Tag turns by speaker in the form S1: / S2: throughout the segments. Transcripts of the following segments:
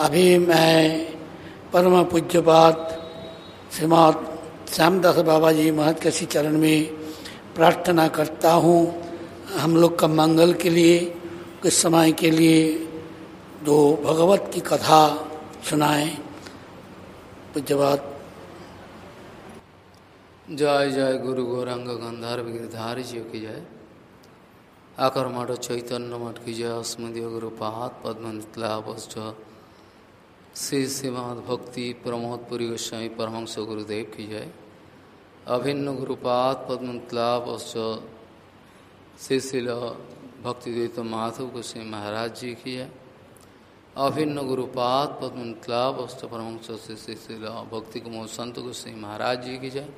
S1: अभी मैं परम पूज्यपात श्रीमद श्यामदास बाबा जी महत के चरण में प्रार्थना करता हूँ। हम लोग का मंगल के लिए, कुछ समय के लिए दो भगवत की कथा सुनाएँ। पूज्यपात
S2: जय जय गुरु गौरंग गंधर्व गिरधारी जी की जय। आकर मठ चैतन्य मठ की जय। अस्मदीय गुरुपात पद्मनितलाभश्च श्री श्रीमद भक्ति प्रमोदपुरी गोस्वामी परमहंस गुरुदेव की जय। अभिन्न गुरुपात पद्मनितलाभश्च श्री शिल भक्ति द्वैत माधव गोस्वामी महाराज जी की जय। अभिन्न गुरुपात पद्मनितलाभश्च परमहंस श्री श्री शिल भक्ति कुमोद संत गोस्वामी महाराज जी की जय।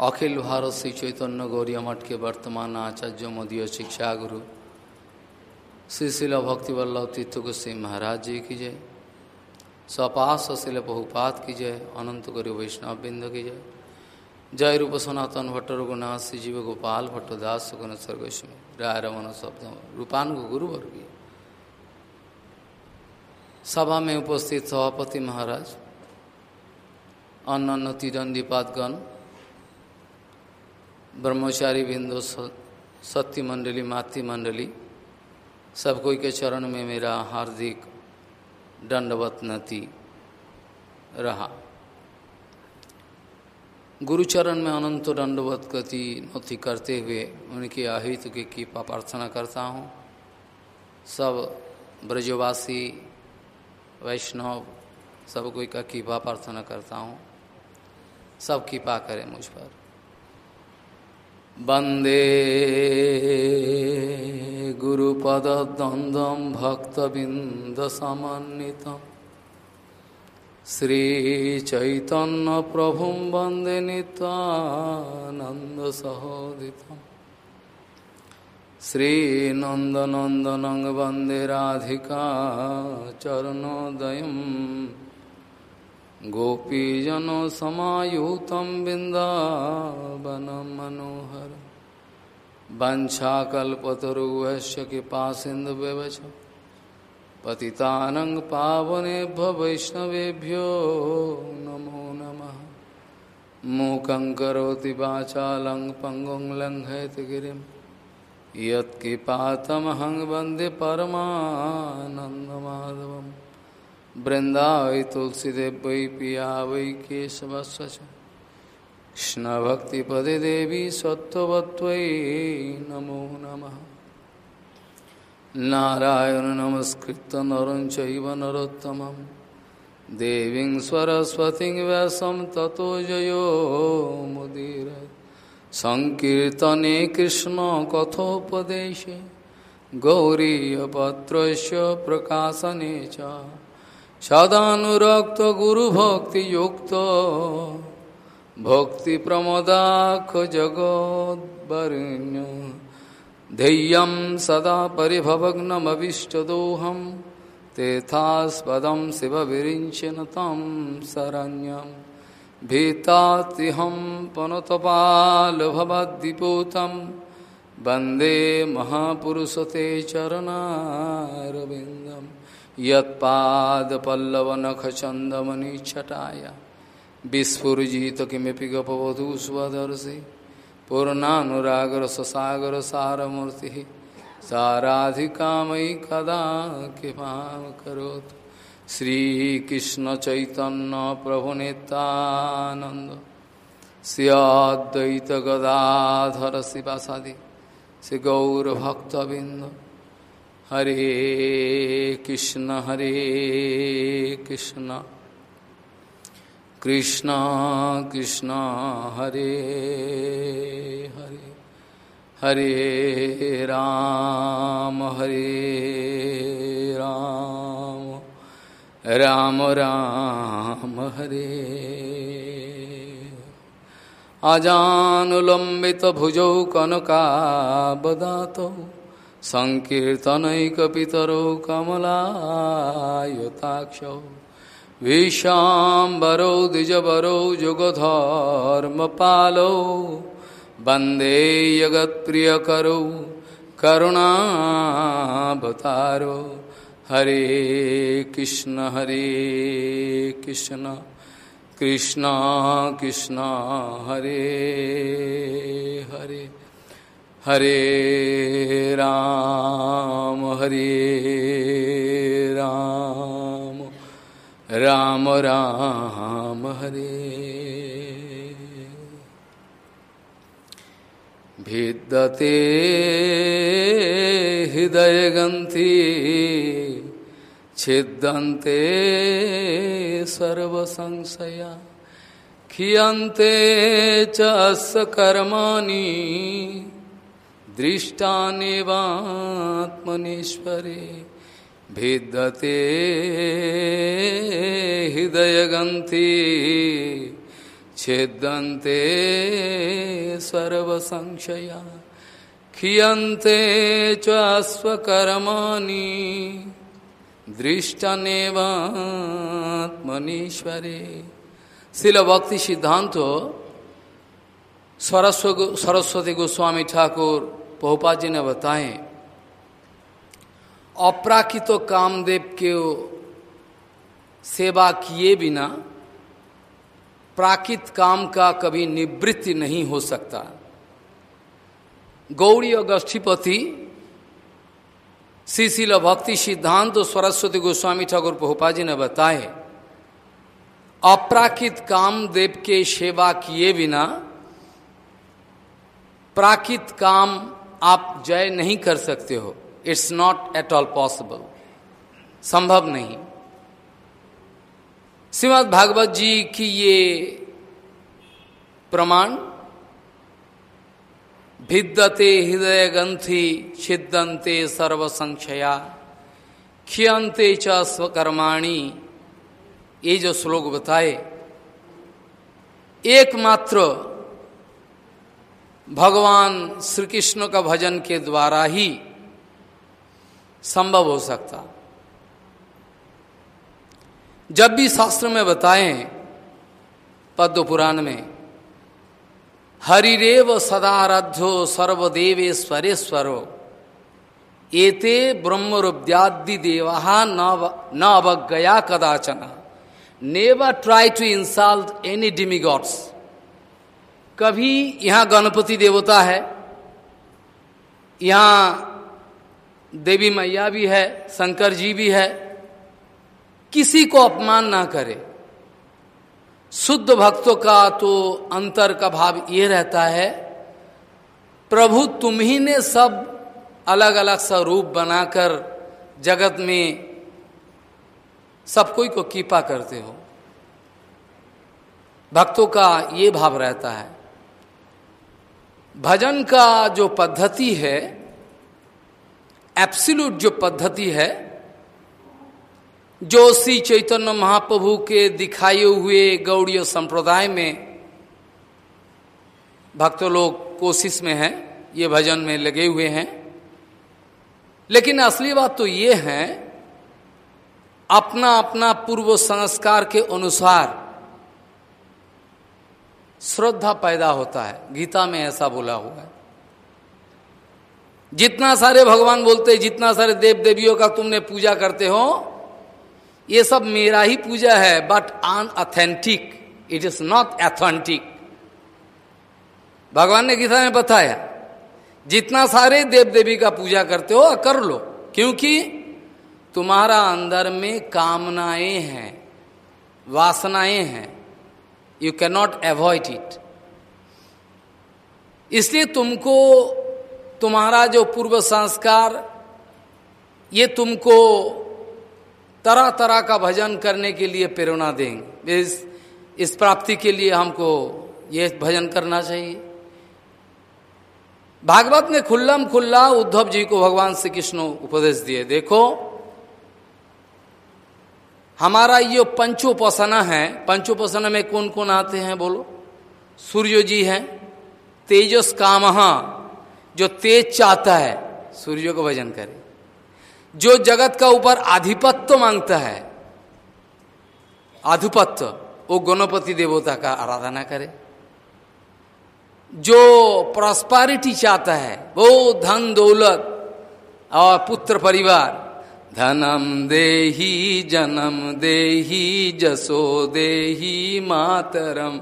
S2: अखिल भारत श्री चैतन्य गौरी मठ के वर्तमान आचार्य मदीय शिक्षा गुरु श्री शिल भक्ति वल्लभ तीर्थ गोस्वी महाराज जी की जय। सपास शिल बहुपात की जय। अनंत गौरी वैष्णव बिंद की जय। जय रूप सनातन भट्ट रघुनाथ श्री जीव गोपाल भट्ट दास गुणेश्वर गोस्वी। राय रमन शब्द रूपान गुरु वर्गीय। सभा में उपस्थित सभापति महाराज अन्न तीरंदीपातगण ब्रह्मचारी बिंदु सत्य मंडली, मातृ मंडली सब कोई के चरण में मेरा हार्दिक दंडवत नति रहा। गुरुचरण में अनंत दंडवत गति नति करते हुए उनके अहित की कृपा प्रार्थना करता हूँ। सब ब्रजवासी, वैष्णव, सब कोई का कृपा प्रार्थना करता हूँ। सब कृपा करें मुझ पर। वंदे गुरुपदद्वन्द्वं भक्तबिन्दसमन्वितं श्रीचैतन्यप्रभुं वंदे नित्वानन्दसहोदितं श्रीनन्दनन्दनं वंदे राधिका चरणोदयम् गोपीजनसमायुतं बिन्दावनं मनोहर वञ्छाकल्पतरुवश्य कृपासिन्धुव्यवच पतितानं पावनेभ्य वैष्णवेभ्यो नमो नमः। मूकं करोति वाचालं पङ्गुं लङ्घयति गिरिं। यत्कृपातमहं वंदे परमानन्दमाधवम्। वृंदावै तुलसीदेव वै पिया वै केशवस्व कृष्ण भक्ति पदे देवी सत्वत्वय नमो नमः। नारायण नमस्कृत नर चैव देवीं सरस्वतीं व्यासं ततो जयो मुदीर। संकीर्तने कृष्ण कथोपदेशे। गौरीयपत्रस्य प्रकाशने च। सदानुरक्त गुरुभक्तियुक्त भक्तिप्रमदाख जगोद्वरुण्य धैर्यं सदा परिभवग्नमविष्टदोहं तेथास्पदं शिवविरिञ्चन तं शरण्यं भीतातिहं पनुतपालभवद्दिपूतं वंदे महापुरुषते चरणारविन्दम् यत्पादपल्लवनखचन्दमनिच्छटाय। विस्फुजित किमपि गपवधू स्वदर्शि। पूर्णानुरागरससागरसारमूर्तिः। साराधिकामयि कदा कृपां करोतु श्रीकृष्णचैतन्यप्रभुनितानन्द स्याद्वैतगदाधर शिवासादि श्रीगौरभक्तबिन्द। हरे कृष्ण हरे कृष्ण। कृष्ण कृष्ण, हरे हरे। हरे राम हरे राम। राम राम, हरे। अजानुलम्बितभुजौ कनकाबदातौ। सङ्कीर्तनैकपितरौ कमलायताक्षौ। विशाम्बरौ द्विजवरौ जुगधर्मपालौ। वंदे जगत्प्रियकरौ करुणावतारो। हरे कृष्ण हरे कृष्ण। कृष्ण कृष्ण, हरे हरे। हरे राम हरे राम राम राम हरे। भिद्यते हृदयगन्थि छिद्यन्ते सर्वसंशया खियन्ते च दृष्टानेवात्मनीश्वरे भिद्यते हृदयगन्थि छेदन्ते सर्वसंशया खियन्ते चस्वकर्माणि दृष्टनेवात्मनीश्वरे शिल भक्ति सिद्धांत सरस्वती गोस्वामी ठाकुर पहुपा जी ने बताए, अपराकित कामदेव के सेवा किए बिना प्राकृत काम का कभी निवृत्ति नहीं हो सकता। गौरी अगस्ठीपति श्रीशिल भक्ति सिद्धांत सरस्वती गोस्वामी ठाकुर पोहपा जी ने बताए, अपराकृत काम देव के सेवा किए बिना प्राकृत काम आप जय नहीं कर सकते हो। It's not at all possible संभव नहीं। श्रीमद भागवत जी की ये प्रमाण भिद्यते हृदय ग्रंथि छिदंते सर्व संशया खियंते च स्वकर्माणी। ये जो श्लोक बताए, एकमात्र भगवान श्री कृष्ण का भजन के द्वारा ही संभव हो सकता। जब भी शास्त्र में बताए, पद्म पुराण में, हरिरेव सदाराध्यो सर्वदेवेश्वरेश्वरो, एते ब्रह्मरुद्यादि देवा न अवज्ञया कदाचन। Never try to insult any demigods कभी यहाँ गणपति देवता है, यहाँ देवी मैया भी है, शंकर जी भी है, किसी को अपमान ना करे। शुद्ध भक्तों का तो अंतर का भाव ये रहता है, प्रभु तुम ही ने सब अलग अलग स्वरूप बनाकर जगत में सब कोई को कीपा करते हो। भक्तों का ये भाव रहता है। भजन का जो पद्धति है एप्सिलूट जो पद्धति है, जो श्री चैतन्य महाप्रभु के दिखाए हुए गौड़ीय संप्रदाय में भक्त लोग कोशिश में हैं, ये भजन में लगे हुए हैं। लेकिन असली बात तो ये है अपना अपना पूर्व संस्कार के अनुसार श्रद्धा पैदा होता है। गीता में ऐसा बोला हुआ है। जितना सारे भगवान बोलते जितना सारे देव देवियों का तुमने पूजा करते हो, ये सब मेरा ही पूजा है but unauthentic it is not authentic भगवान ने गीता में बताया, जितना सारे देव देवी का पूजा करते हो, कर लो। क्योंकि तुम्हारा अंदर में कामनाएँ हैं, वासनाएँ हैं। You can not avoid it इसलिए तुमको तुम्हारा जो पूर्व संस्कार, ये तुमको तरह तरह का भजन करने के लिए प्रेरणा देंगे। इस इस प्राप्ति के लिए हमको ये भजन करना चाहिए। भागवत ने खुल्लम खुल्ला उद्धव जी को भगवान श्री कृष्ण उपदेश दिए। देखो हमारा ये पंचोपासना है पंचोपासना में कौन कौन आते हैं बोलो? सूर्य जी हैं, तेजस काम जो तेज चाहता है, सूर्य को भजन करे। जो जगत का ऊपर आधिपत्य माँगता है, आधिपत्य, वो गणपति देवता का आराधना करे। जो प्रॉस्पारिटी चाहता है, वो धन दौलत और पुत्र परिवार धनम देही, जन्म देही, जसो देही, मातरम।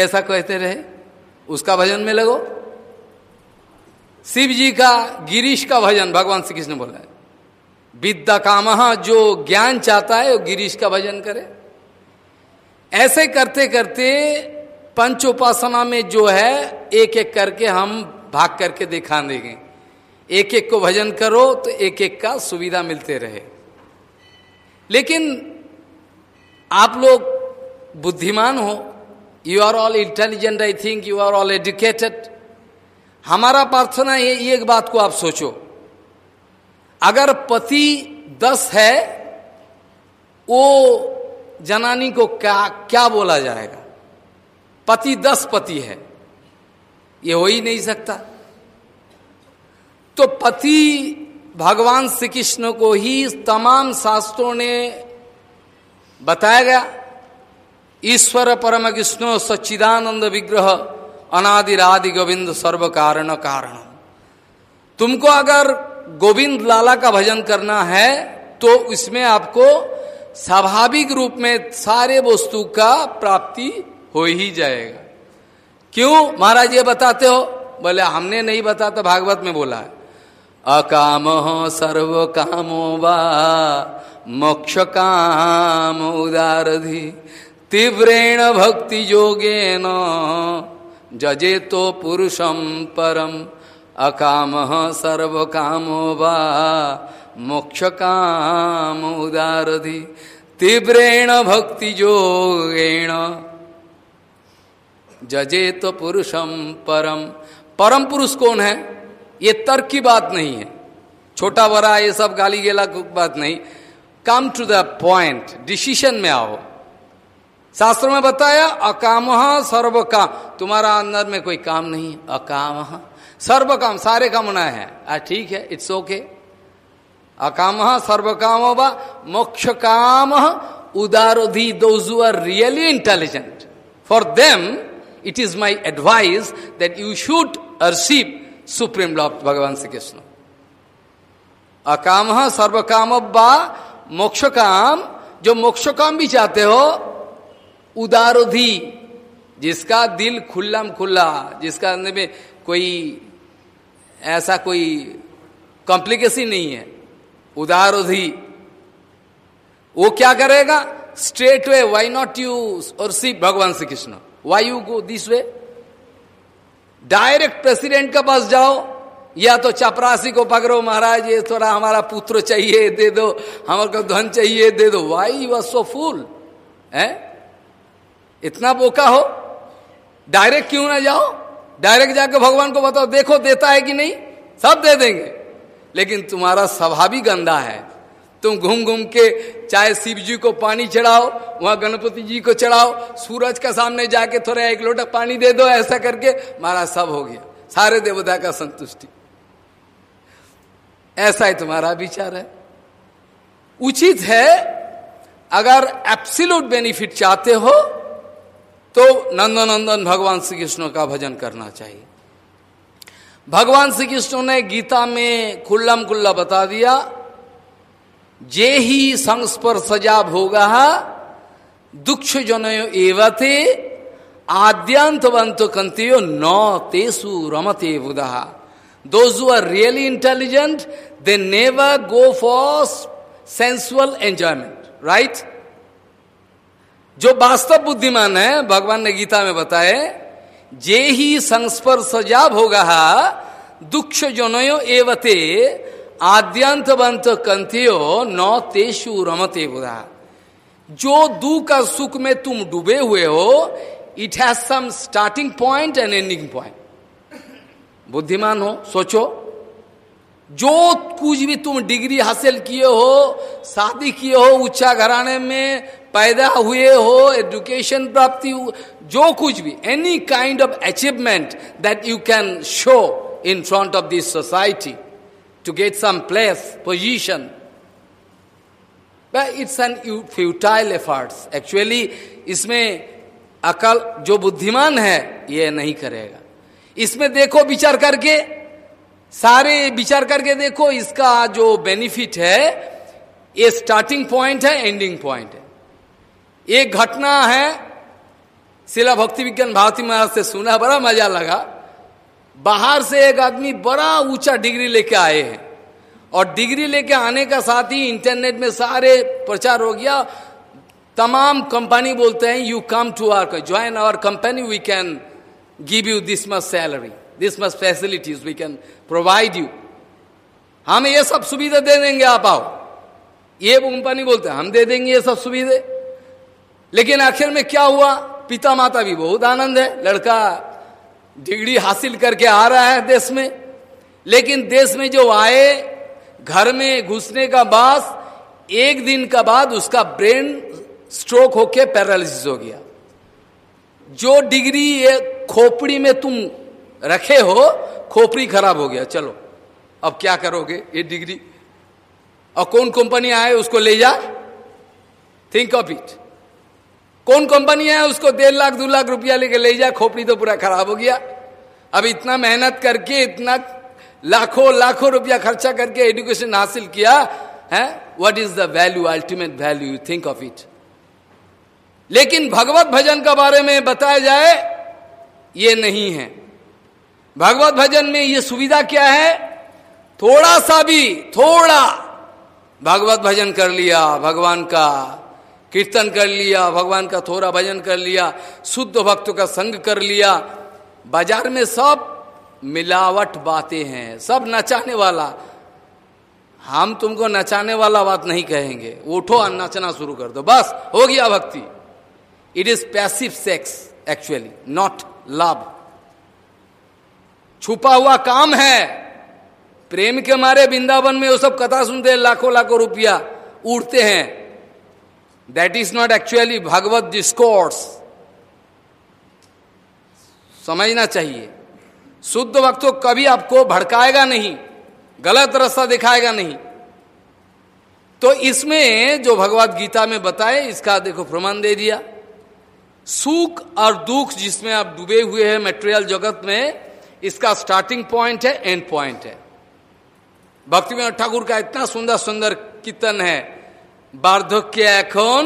S2: ऐसा कहते रहे, उसका भजन में लगो। शिव जी का गिरीश का भजन, भगवान श्री कृष्ण बोला है। विद्या काम जो ज्ञान चाहता है, वो गिरीश का भजन करे। ऐसे करते करते पंच उपासना में जो है एक एक करके हम भाग करके दिखा देंगे। एक एक को भजन करो तो एक एक का सुविधा मिलते रहे। लेकिन आप लोग बुद्धिमान हो you are all intelligent I think you are all educated हमारा प्रार्थना ये एक बात को आप सोचो। अगर पति दस है, वो जनानी को क्या क्या बोला जाएगा? पति दस पति है। ये हो ही नहीं सकता। तो पति भगवान श्री कृष्ण को ही तमाम शास्त्रों ने बताया गया। ईश्वर परम कृष्ण सच्चिदानंद विग्रह अनादिरादि गोविंद सर्व कारण। कारण तुमको अगर गोविंद लाला का भजन करना है तो इसमें आपको स्वाभाविक रूप में सारे वस्तु का प्राप्ति हो ही जाएगा। क्यों? महाराज ये बताते हो? बोले, हमने नहीं बताता भागवत में बोला है। अकाम सर्व कामो वा मोक्ष काम उदारधि, तीव्रेण भक्ति योगेन जजे तो पुरुषम परम। अकाम सर्व कामो वा मोक्ष काम उदारधि, तीव्रेण भक्ति योगेण जजे तो पुरुषम परम। परम पुरुष कौन है? ये तर्क की बात नहीं है। छोटा बड़ा, ये सब गाली गेला बात नहीं। Come to the point decision में आओ। शास्त्रों में बताया, अकाम सर्व काम तुम्हारा अंदर में कोई काम नहीं अकाम सर्व काम सारे कामना है ठीक है इट्स ओके अकाम सर्व काम वा मोक्ष काम उदारोधी those are really intelligent for them it is my advice that you should receive supreme lord भगवान श्री कृष्ण अकाम सर्व काम बा मोक्ष काम जो मोक्ष काम भी चाहते हो, उदारोधी, जिसका दिल खुल्लाम खुल्ला, जिसका अंदर में कोई ऐसा कोई कॉम्प्लिकेशन नहीं है, उदारोधी। वो क्या करेगा? Straight way why not you और सी भगवान Shri Krishna why you go this way direct president के पास जाओ। या तो चपरासी को पकड़ो, महाराज, ये थोड़ा हमारा पुत्र चाहिए, दे दो। हमारे धन चाहिए, दे दो। वाई वॉज़ सो फूल है? इतना बोका हो? डायरेक्ट क्यों ना जाओ? डायरेक्ट जाकर भगवान को बताओ, देखो, देता है कि नहीं? सब दे देंगे। लेकिन तुम्हारा स्वभाव ही गंदा है। तुम घूम घूम के चाहे शिव जी को पानी चढ़ाओ, वहाँ गणपति जी को चढ़ाओ, सूरज का सामने जाके थोड़ा एक लोटा पानी दे दो, ऐसा करके महाराज सब हो गया। सारे देवता का संतुष्टि। ऐसा ही तुम्हारा विचार है। उचित है, अगर एप्सिलूट बेनिफिट चाहते हो तो नंदन भगवान श्री कृष्ण का भजन करना चाहिए। भगवान श्री कृष्ण ने गीता में खुल्लम खुल्ला बता दिया जे ही संस्पर्शजा भोग दुक्ष जनयो एवते, आद्यांतवंत कंतियो न तेसु रमते बुधा। Those are really intelligent they never go for sensual enjoyment right जो वास्तव बुद्धिमान है, भगवान ने गीता में बताए जे ही संस्पर्शजा भोग दुक्ष जनयो एवते आद्यंतवंत कंथियो न तेषु रमते बुधा। जो दू का सुख में तुम डूबे हुए हो it has some starting point and ending point बुद्धिमान हो, सोचो। जो कुछ भी तुम डिग्री हासिल किए हो, शादी किए हो, ऊँचा घराने में पैदा हुए हो एजुकेशन प्राप्ति जो कुछ भी any kind of achievement that you can show in front of this society to get some place, position. But it's an futile efforts. Actually, इसमें अकल जो बुद्धिमान है ये नहीं करेगा इसमें देखो विचार करके सारे विचार करके देखो इसका जो बेनिफिट है ये स्टार्टिंग पॉइंट है एंडिंग पॉइंट है एक घटना है शिला भक्ति विज्ञान भारती महाराज से सुना बड़ा मज़ा लगा बाहर से एक आदमी बड़ा ऊँचा डिग्री लेके आए हैं। और डिग्री लेके आने का साथ ही इंटरनेट में सारे प्रचार हो गया। तमाम कंपनी बोलते हैं you come to or join our company we can give you this much salary this much facilities we can provide you हम ये सब सुविधा दे देंगे आप आओ। ये कंपनी बोलते हैं, हम दे देंगे ये सब सुविधे। लेकिन आखिर में क्या हुआ? पिता माता भी बहुत आनंद है। लड़का डिग्री हासिल करके आ रहा है देश में। लेकिन देश में जो आए, घर में घुसने का बाद एक दिन का बाद उसका ब्रेन स्ट्रोक होके पैरालिसिस हो गया। जो डिग्री ये खोपड़ी में तुम रखे हो, खोपड़ी खराब हो गया। चलो, अब क्या करोगे? ये डिग्री, और कौन कंपनी आए, उसको ले जा। थिंक ऑफ़ इट कौन कंपनी है उसको डेढ़ लाख, दो लाख रुपया लेके ले जा, खोपड़ी तो पूरा खराब हो गया। अब इतना मेहनत करके, इतना लाखों लाखों रुपया खर्चा करके एजुकेशन हासिल किया, है? What is the value ultimate value you think of it लेकिन भगवत भजन का बारे में बताया जाए, ये नहीं है। भगवत भजन में ये सुविधा क्या है? थोड़ा सा भी, थोड़ा। भगवत भजन कर लिया, भगवान का कीर्तन कर लिया, भगवान का थोड़ा भजन कर लिया, शुद्ध भक्त का संग कर लिया। बाज़ार में सब मिलावट बातें हैं, सब नचाने वाला। हम तुमको नचाने वाला बात नहीं कहेंगे। उठो और नचना शुरू कर दो। बस, हो गया भक्ति। It is passive sex actually not love छुपा हुआ काम है। प्रेम के मारे वृंदावन में वो सब कथा सुनते हैं लाखों लाखों रुपया। उड़ते हैं। That is not actually Bhagavad discourse समझना चाहिए। शुद्ध वक्त तो कभी आपको भड़काएगा नहीं, गलत रास्ता दिखाएगा नहीं। तो इसमें जो भगवत गीता में बताए, इसका देखो प्रमाण दे दिया। सुख और दुख जिसमें आप डूबे हुए हैं मेटेरियल जगत में, इसका स्टार्टिंग पॉइंट है एंड पॉइंट है। भक्ति में ठाकुर का इतना सुंदर सुंदर कीर्तन है। বার্ধক্যে এখন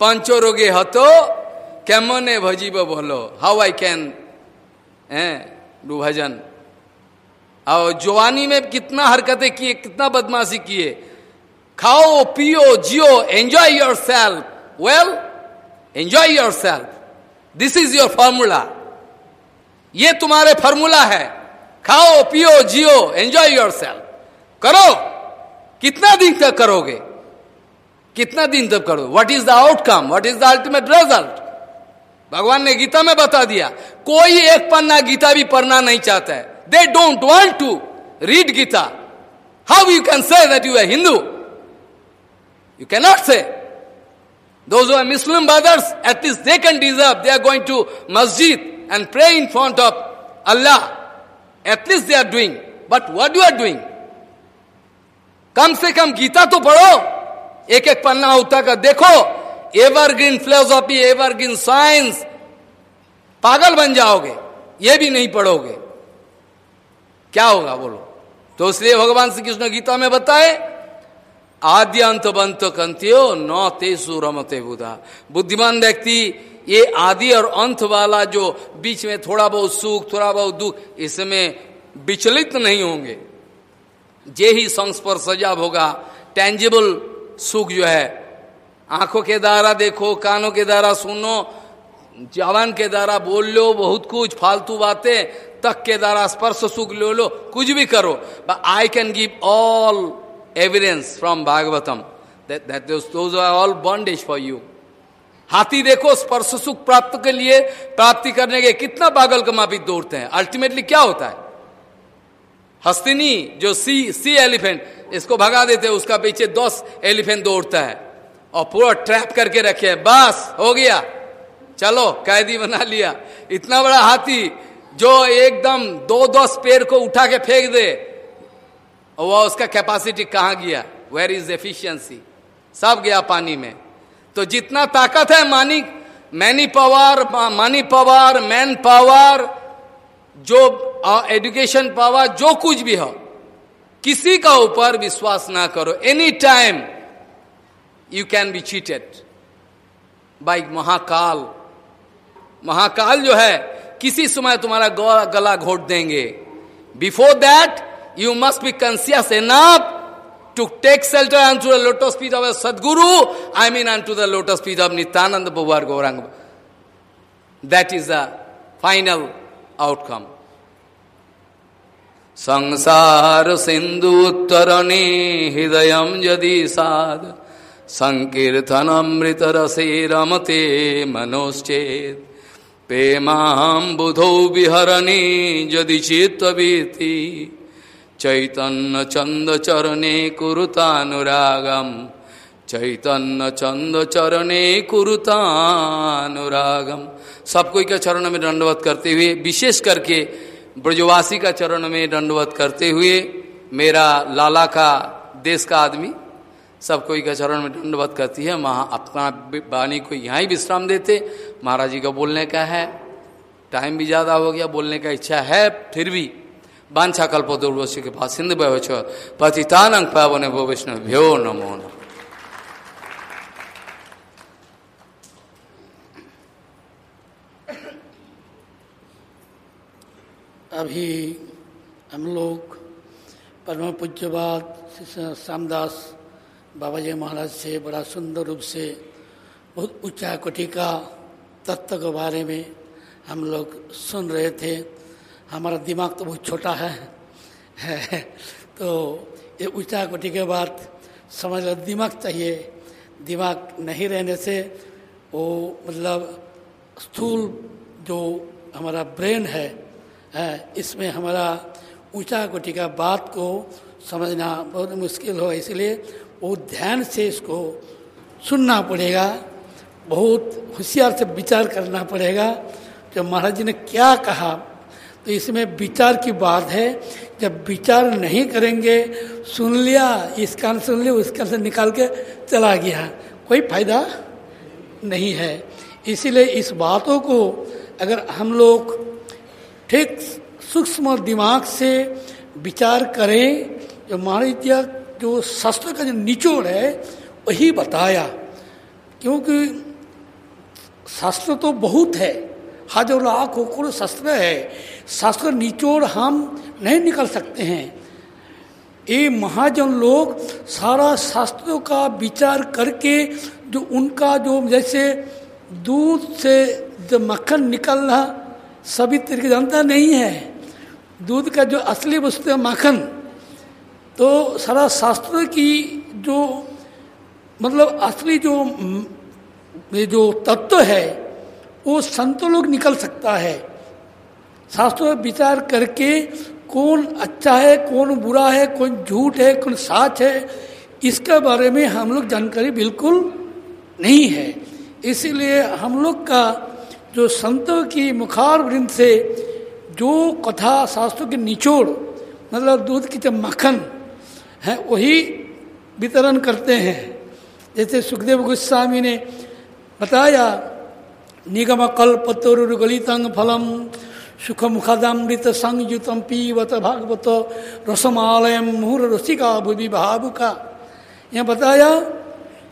S2: পঞ্চরোগে হতো কেমনে ভজিব বলো how I can do bhajan और जवानी में कितना हरकतें किए कितना बदमाशी किए खाओ पियो जियो enjoy yourself well enjoy yourself this is your formula ये तुम्हारे फॉर्मूला है खाओ पियो जियो एंजॉय योर सेल्फ करो कितना दिन तक करोगे कितना दिन तब करो? What is the outcome what is the ultimate result भगवान ने गीता में बता दिया, कोई एक पन्ना गीता भी पढ़ना नहीं चाहता है। They don't want to read Gita. How you can say that you are Hindu you can not say those are Muslim brothers at this they can deserve they are going to masjid and pray in front of Allah at least they are doing but what you are doing कम से कम गीता तो पढ़ो। एक एक पन्ना का देखो। Evergreen philosophy evergreen science पागल बन जाओगे, ये भी नहीं पढ़ोगे। क्या होगा बोलो? तो इसलिए भगवान श्री कृष्ण गीता में बताए आद्य अंत बंत कंत्यो न तेसु रमते बुधा। बुद्धिमान व्यक्ति, ये आदि और अंत वाला जो बीच में थोड़ा बहुत सुख, थोड़ा बहुत दुख, इसमें विचलित नहीं होंगे। जे ही संस्पर्श सजा होगा टेंजिबल सुख जो है। आँखों के द्वारा देखो, कानों के द्वारा सुनो, जवान के द्वारा बोल लो, बहुत कुछ, फालतू बातें, तक के द्वारा स्पर्श सुख लो लो, कुछ भी करो। But I can give all evidence from Bhagavatam all bondage for you हाथी देखो, स्पर्श सुख प्राप्त के लिए, प्राप्ति करने के कितना पागल कमापी दौड़ते हैं। अल्टीमेटली क्या होता है? हस्तिनी, जो सी सी एलिफेंट इसको भगा देते उसका पीछे दस एलिफेंट दौड़ता है। और पूरा ट्रैप करके रखे है। बस, हो गया। चलो, कैदी बना लिया। इतना बड़ा हाथी जो एकदम दो दस पेड़ को उठा के फेंक दे वह उसका कैपेसिटी कहाँ गया? वेर इज़ एफिशिएंसी सब गया पानी में। तो जितना ताकत है, money many power money power man power जो एजुकेशन पावर जो कुछ भी हो किसी का ऊपर विश्वास ना करो. Any time you can be cheated by Mahakal. Mahakal जो है, किसी समय तुम्हारा गला घोट देंगे. Before that you must be conscious enough to take shelter into the lotus feet of Sadguru I mean into the lotus feet of Nityananda बुआर Gauranga that is the final outcome संसार सिंधु उत्तरणे हृदय यदि साध रसे रमते मनोश्चेत। प्रेमां बुधौ विहरणे यदि चित्तवीति चैतन्य चंद चरणे कुरुतानुरागम चैतन्य चंद चरणे कुरुतानुरागम सब कोई का चरण में दंडवत करते हुए विशेष करके ब्रजवासी का चरण में दंडवत करते हुए मेरा लाला का देश का आदमी सब कोई का चरण में दंडवत करती है, महा अपना वाणी को यहाँ ही विश्राम देते। महाराज जी का बोलने का है, टाइम भी ज़्यादा हो गया, बोलने का इच्छा है, फिर भी बांछा कल्प दुर्वश्य के पास सिंध पतितानंग पावन वो विष्णु भ्यो नमो। न
S1: अभी हम लोग परम पूज्यवाद श्यामदास बाबा जी महाराज से बड़ा सुंदर रूप से बहुत ऊँचा कोटि का तत्व के बारे में हम लोग सुन रहे थे। हमारा दिमाग तो बहुत छोटा है, है। तो ये ऊँचा कोटि के बाद समझ लो दिमाग चाहिए। दिमाग नहीं रहने से वो मतलब स्थूल जो हमारा ब्रेन है, है, इसमें हमारा ऊँचा कोटि का बात को समझना बहुत मुश्किल हो, इसलिए वो ध्यान से इसको सुनना पड़ेगा, बहुत होशियार से विचार करना पड़ेगा जब महाराज जी ने क्या कहा? तो इसमें विचार की बात है, जब विचार नहीं करेंगे, सुन लिया, इस कान सुन लिया, उस कान से निकाल के चला गया, कोई फ़ायदा नहीं है। इसीलिए इस बातों को अगर हम लोग ठीक सूक्ष्म दिमाग से विचार करें। जो महाराज जो शास्त्र का जो निचोड़ है, वही बताया। क्योंकि शास्त्र तो बहुत है। हज़ार लाख करोड़ शास्त्र है। शास्त्र निचोड़ हम नहीं निकल सकते हैं। ये महाजन लोग सारा शास्त्रों का विचार करके जो उनका जो जैसे दूध से जो मक्खन निकलना सभी तरीके जानता नहीं है। दूध का जो असली वस्तु है माखन तो सारा शास्त्र की जो मतलब असली जो ये जो तत्व है, वो संतो लोग निकल सकता है। शास्त्रों में विचार करके कौन अच्छा है, कौन बुरा है, कौन झूठ है, कौन साच है, इसके बारे में हम लोग जानकारी बिल्कुल नहीं है। इसीलिए हम लोग का जो संतों की मुखार वृंद से जो कथा शास्त्रों के निचोड़ मतलब दूध की जब मक्खन है, वही वितरण करते हैं। जैसे सुखदेव गोस्वामी ने बताया, निगम कल्प तरुगलितंग फलम सुख मुखादामृत संयुतम पीवत भागवत रसमालय मुहूर रसिका भूवि भावुका। यह बताया,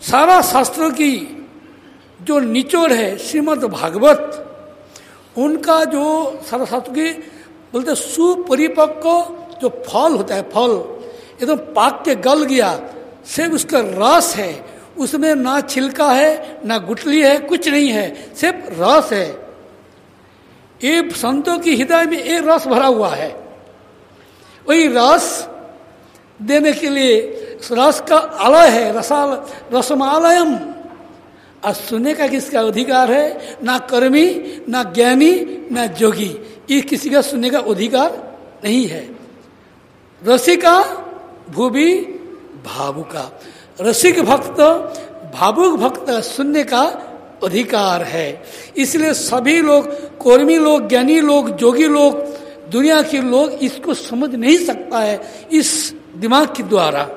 S1: सारा शास्त्रों की जो निचोड़ है, श्रीमद भागवत, उनका जो सारा शास्त्र की बोलते सुपरिपक्व जो फल होता है, फल, एकदम तो पाक के गल गया, सिर्फ़ उसका रस है, उसमें ना छिलका है, ना गुटली है, कुछ नहीं है, सिर्फ़ रस है। ये संतों की हृदय में एक रस भरा हुआ है। वही रस देने के लिए, रस का आलय है, रसाल, रसमालयम। और सुनने का किसका अधिकार है? ना कर्मी, ना ज्ञानी, ना जोगी। ये किसी का सुनने का अधिकार नहीं है। रसिका भूमि भावुका। रसिक भक्त, भावुक भक्त सुनने का अधिकार है। इसलिए सभी लोग, कर्मी लोग, ज्ञानी लोग, जोगी लोग, दुनिया के लोग इसको समझ नहीं सकता है इस दिमाग के द्वारा।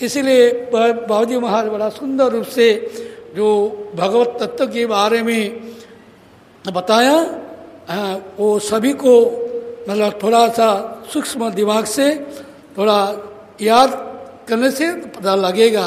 S1: इसलिए बाबूजी महाराज बड़ा सुंदर रूप से जो भगवत तत्व के बारे में बताया आ, वो सभी को मतलब थोड़ा सा सूक्ष्म दिमाग से थोड़ा याद करने से पता लगेगा।